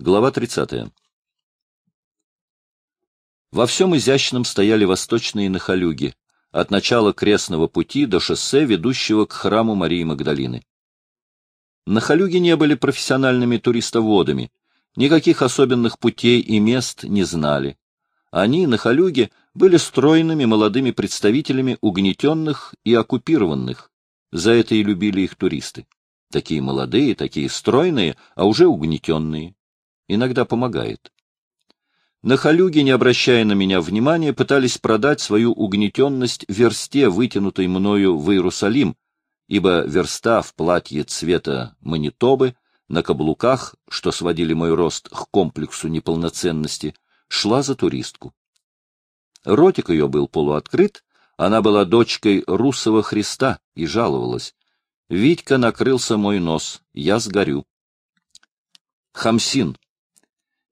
Глава 30. Во всем изящном стояли восточные нахалюги, от начала крестного пути до шоссе, ведущего к храму Марии Магдалины. Нахалюги не были профессиональными туристоводами, никаких особенных путей и мест не знали. Они, нахалюги, были стройными молодыми представителями угнетенных и оккупированных. За это и любили их туристы. Такие молодые, такие стройные, а уже угнетенные иногда помогает. На халюге, не обращая на меня внимания, пытались продать свою угнетенность версте, вытянутой мною в Иерусалим, ибо верста в платье цвета манитобы, на каблуках, что сводили мой рост к комплексу неполноценности, шла за туристку. Ротик ее был полуоткрыт, она была дочкой русого Христа и жаловалась. Витька накрылся мой нос, я сгорю. Хамсин,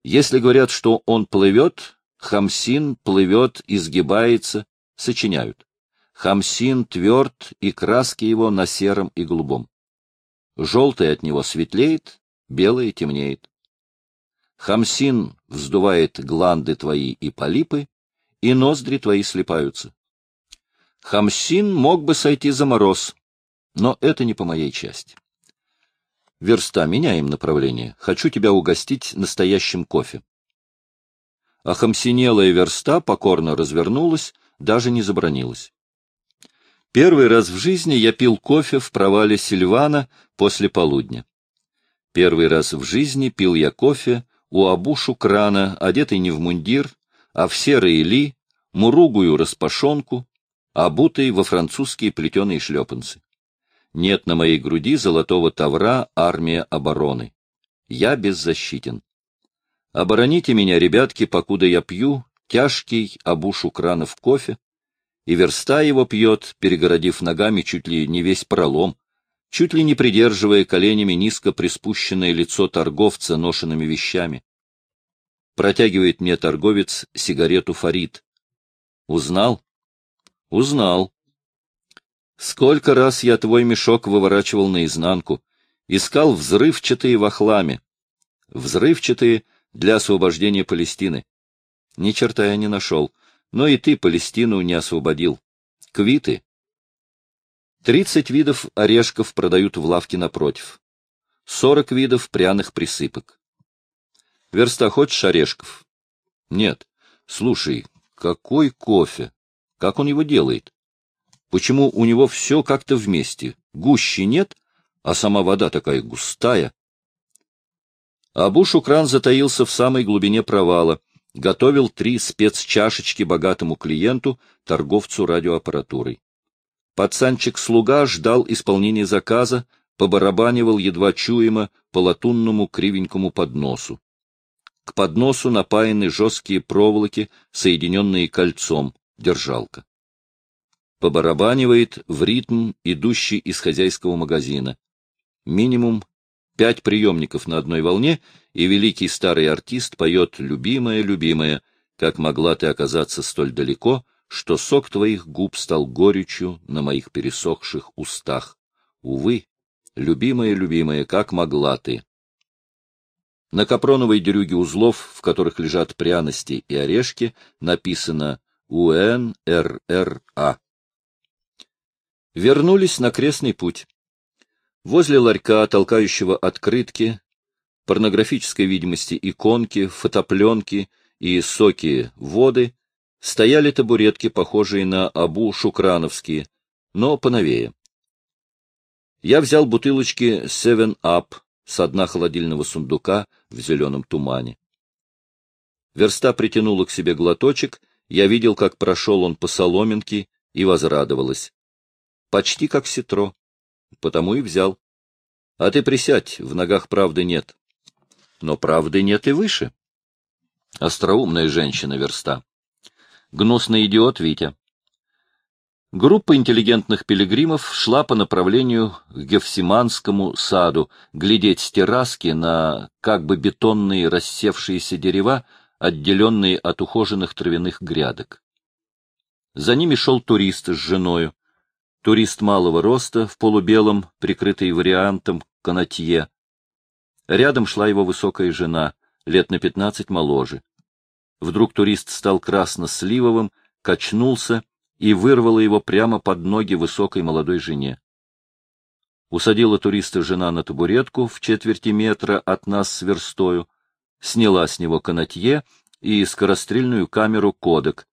если говорят, что он плывет, Хамсин плывет, изгибается, сочиняют. Хамсин тверд, и краски его на сером и голубом. Желтый от него светлеет, белый темнеет. Хамсин вздувает гланды твои и полипы, и ноздри твои слепаются. Хамсин мог бы сойти за мороз, но это не по моей части. Верста, меняем направление. Хочу тебя угостить настоящим кофе. А хамсинелая верста покорно развернулась, даже не забронилась. Первый раз в жизни я пил кофе в провале Сильвана после полудня. Первый раз в жизни пил я кофе у Абушу крана, одетый не в мундир, а в серые ли, муругую распашонку, обутый во французские плетеные шлепанцы. Нет на моей груди золотого тавра армия обороны. Я беззащитен. Обороните меня, ребятки, покуда я пью тяжкий обушу кранов кофе, и верста его пьет, перегородив ногами чуть ли не весь пролом, чуть ли не придерживая коленями низко приспущенное лицо торговца ношенными вещами. Протягивает мне торговец сигарету Фарид. Узнал? Узнал. Сколько раз я твой мешок выворачивал наизнанку, искал взрывчатые в хламе. Взрывчатые для освобождения Палестины. Ни черта я не нашел, но и ты Палестину не освободил. Квиты. Тридцать видов орешков продают в лавке напротив. Сорок видов пряных присыпок. Верста, хочешь орешков? Нет. Слушай, какой кофе? Как он его делает? Почему у него все как-то вместе? Гущи нет, а сама вода такая густая. Абу Шукран затаился в самой глубине провала, готовил три спецчашечки богатому клиенту, торговцу радиоаппаратурой. Пацанчик-слуга ждал исполнения заказа, побарабанивал едва чуемо по латунному кривенькому подносу. К подносу напаяны жесткие проволоки, соединенные кольцом, держалка побарабанивает в ритм, идущий из хозяйского магазина. Минимум пять приемников на одной волне, и великий старый артист поет «Любимая, любимая, как могла ты оказаться столь далеко, что сок твоих губ стал горечью на моих пересохших устах. Увы, любимая, любимая, как могла ты». На капроновой дерюге узлов, в которых лежат пряности и орешки, написано «УНРРА». Вернулись на крестный путь. Возле ларька, толкающего открытки, порнографической видимости иконки, фотопленки и соки воды, стояли табуретки, похожие на абу шукрановские, но поновее. Я взял бутылочки Seven Up с дна холодильного сундука в зеленом тумане. Верста притянула к себе глоточек, я видел, как прошел он по соломинке, и возрадовалась почти как ситро. Потому и взял. А ты присядь, в ногах правды нет. Но правды нет и выше. Остроумная женщина верста. Гнусный идиот Витя. Группа интеллигентных пилигримов шла по направлению к Гефсиманскому саду, глядеть с терраски на как бы бетонные рассевшиеся дерева, отделенные от ухоженных травяных грядок. За ними шел турист с женою, турист малого роста, в полубелом, прикрытый вариантом канатье. Рядом шла его высокая жена, лет на пятнадцать моложе. Вдруг турист стал красно-сливовым, качнулся и вырвало его прямо под ноги высокой молодой жене. Усадила туриста жена на табуретку в четверти метра от нас с верстою, сняла с него канатье и скорострельную камеру кодек,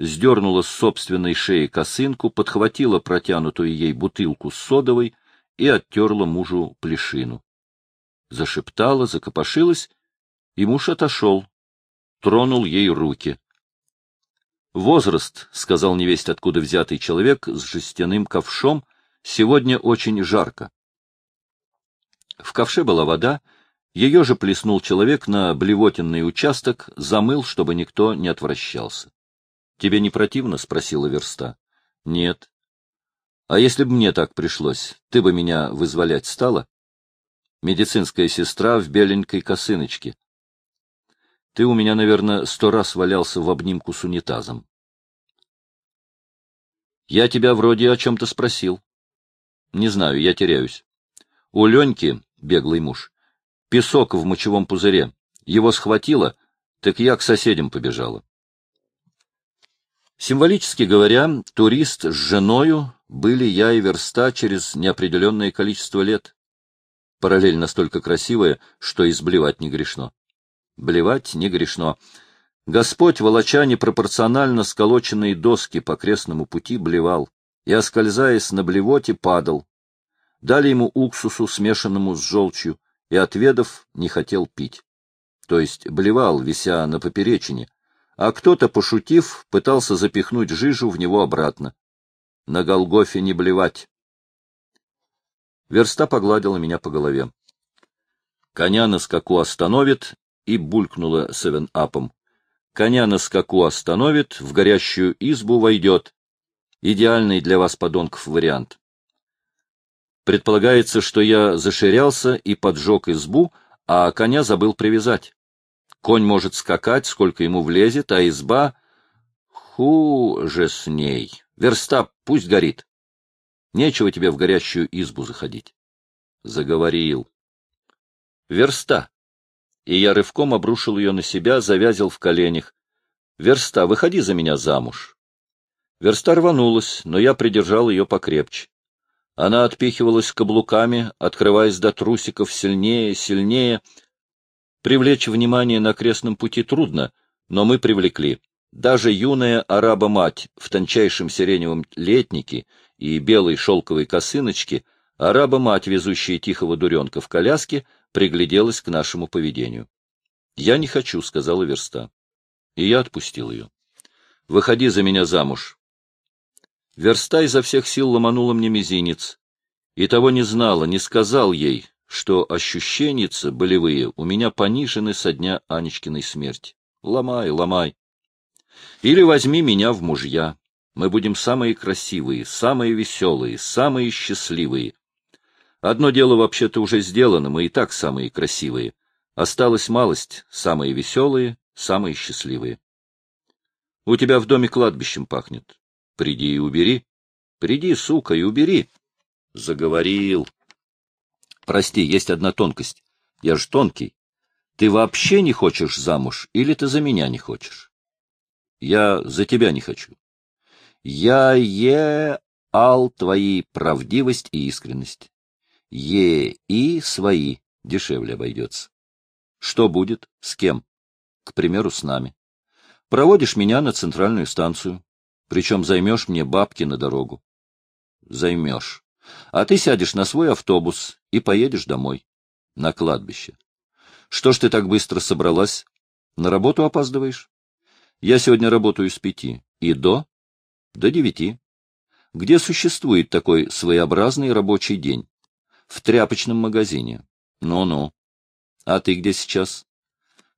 сдернула с собственной шеи косынку, подхватила протянутую ей бутылку с содовой и оттерла мужу плешину. Зашептала, закопошилась, и муж отошел, тронул ей руки. «Возраст», — сказал невесть откуда взятый человек с жестяным ковшом, — «сегодня очень жарко». В ковше была вода, ее же плеснул человек на блевотенный участок, замыл, чтобы никто не отвращался. — Тебе не противно? — спросила верста. — Нет. — А если бы мне так пришлось, ты бы меня вызволять стала? Медицинская сестра в беленькой косыночке. Ты у меня, наверное, сто раз валялся в обнимку с унитазом. Я тебя вроде о чем-то спросил. Не знаю, я теряюсь. У Леньки, беглый муж, песок в мочевом пузыре. Его схватило, так я к соседям побежала. Символически говоря, турист с женою были я и верста через неопределенное количество лет. Параллель настолько красивая, что изблевать не грешно. Блевать не грешно. Господь, волоча непропорционально сколоченные доски по крестному пути, блевал и, оскользаясь на блевоте, падал. Дали ему уксусу, смешанному с желчью, и, отведав, не хотел пить. То есть блевал, вися на поперечине, а кто-то, пошутив, пытался запихнуть жижу в него обратно. На Голгофе не блевать. Верста погладила меня по голове. Коня на скаку остановит и булькнула севен-апом. Коня на скаку остановит, в горящую избу войдет. Идеальный для вас, подонков, вариант. Предполагается, что я заширялся и поджег избу, а коня забыл привязать. Конь может скакать, сколько ему влезет, а изба... Хуже с ней. Верста пусть горит. Нечего тебе в горящую избу заходить. Заговорил. Верста и я рывком обрушил ее на себя, завязил в коленях. «Верста, выходи за меня замуж!» Верста рванулась, но я придержал ее покрепче. Она отпихивалась каблуками, открываясь до трусиков сильнее, сильнее. Привлечь внимание на крестном пути трудно, но мы привлекли. Даже юная араба-мать в тончайшем сиреневом летнике и белой шелковой косыночке, араба-мать, везущая тихого дуренка в коляске, пригляделась к нашему поведению. — Я не хочу, — сказала Верста. И я отпустил ее. — Выходи за меня замуж. Верста изо всех сил ломанула мне мизинец. И того не знала, не сказал ей, что ощущеницы болевые у меня понижены со дня Анечкиной смерти. Ломай, ломай. Или возьми меня в мужья. Мы будем самые красивые, самые веселые, самые счастливые. Одно дело вообще-то уже сделано, мы и так самые красивые. Осталась малость, самые веселые, самые счастливые. У тебя в доме кладбищем пахнет. Приди и убери. Приди, сука, и убери. Заговорил. Прости, есть одна тонкость. Я ж тонкий. Ты вообще не хочешь замуж, или ты за меня не хочешь? Я за тебя не хочу. Я е ал твои правдивость и искренность. Е и свои дешевле обойдется. Что будет? С кем? К примеру, с нами. Проводишь меня на центральную станцию, причем займешь мне бабки на дорогу. Займешь. А ты сядешь на свой автобус и поедешь домой, на кладбище. Что ж ты так быстро собралась? На работу опаздываешь? Я сегодня работаю с пяти. И до? До девяти. Где существует такой своеобразный рабочий день? В тряпочном магазине. Ну-ну. А ты где сейчас?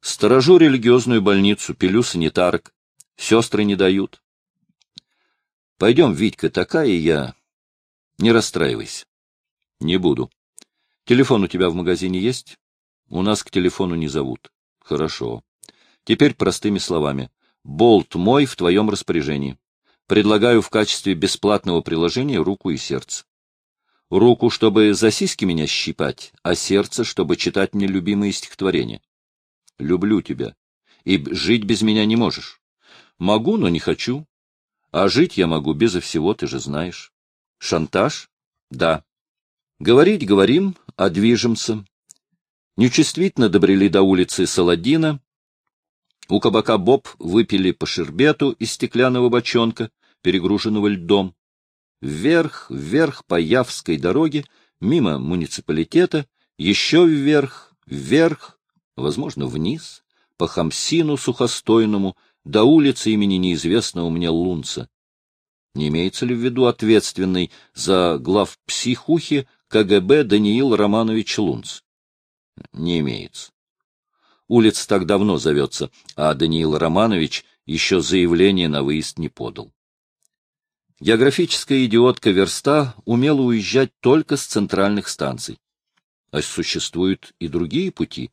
Сторожу религиозную больницу, пилю санитарок. Сестры не дают. Пойдем, Витька, такая я. Не расстраивайся. Не буду. Телефон у тебя в магазине есть? У нас к телефону не зовут. Хорошо. Теперь простыми словами. Болт мой в твоем распоряжении. Предлагаю в качестве бесплатного приложения руку и сердце. Руку, чтобы за сиськи меня щипать, а сердце, чтобы читать мне любимые стихотворения. люблю тебя, и жить без меня не можешь. Могу, но не хочу. А жить я могу безо всего, ты же знаешь. Шантаж? Да. Говорить говорим, а движемся. Нечувствительно добрели до улицы Саладина. У кабака Боб выпили по шербету из стеклянного бочонка, перегруженного льдом. Вверх, вверх по Явской дороге, мимо муниципалитета, еще вверх, вверх, возможно, вниз, по Хамсину сухостойному, до улицы имени неизвестного мне Лунца. Не имеется ли в виду ответственный за глав психухи КГБ Даниил Романович Лунц? Не имеется. Улица так давно зовется, а Даниил Романович еще заявление на выезд не подал. Географическая идиотка Верста умела уезжать только с центральных станций. А существуют и другие пути.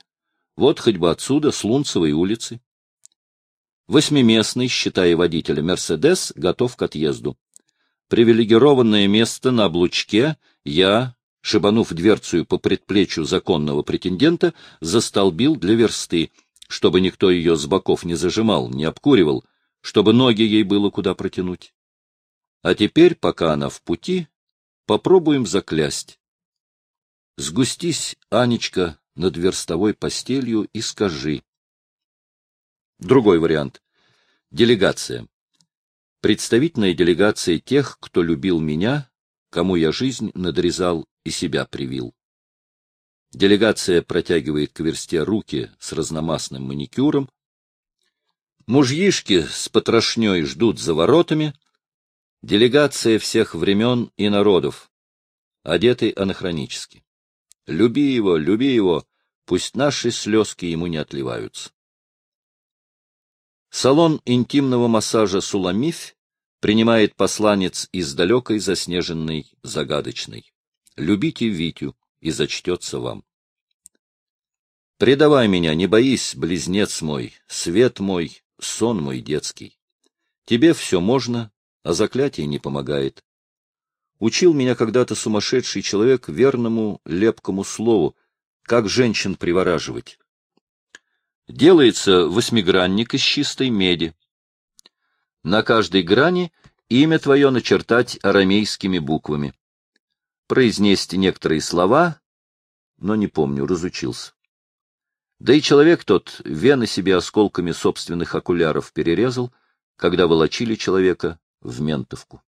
Вот хоть бы отсюда, с Лунцевой улицы. Восьмиместный, считая водителя «Мерседес», готов к отъезду. Привилегированное место на облучке я, шибанув дверцу по предплечью законного претендента, застолбил для версты, чтобы никто ее с боков не зажимал, не обкуривал, чтобы ноги ей было куда протянуть. А теперь, пока она в пути, попробуем заклясть. Сгустись, Анечка, над верстовой постелью и скажи. Другой вариант. Делегация. Представительная делегация тех, кто любил меня, кому я жизнь надрезал и себя привил. Делегация протягивает к версте руки с разномастным маникюром. Мужьишки с потрошней ждут за воротами. Делегация всех времен и народов, одетый анахронически. Люби его, люби его, пусть наши слезки ему не отливаются. Салон интимного массажа «Суламиф» принимает посланец из далекой заснеженной загадочной. Любите Витю, и зачтется вам. Предавай меня, не боись, близнец мой, свет мой, сон мой детский. Тебе все можно, а заклятие не помогает. Учил меня когда-то сумасшедший человек верному лепкому слову, как женщин привораживать. Делается восьмигранник из чистой меди. На каждой грани имя твое начертать арамейскими буквами. Произнести некоторые слова, но не помню, разучился. Да и человек тот вены себе осколками собственных окуляров перерезал, когда волочили человека в Ментовку.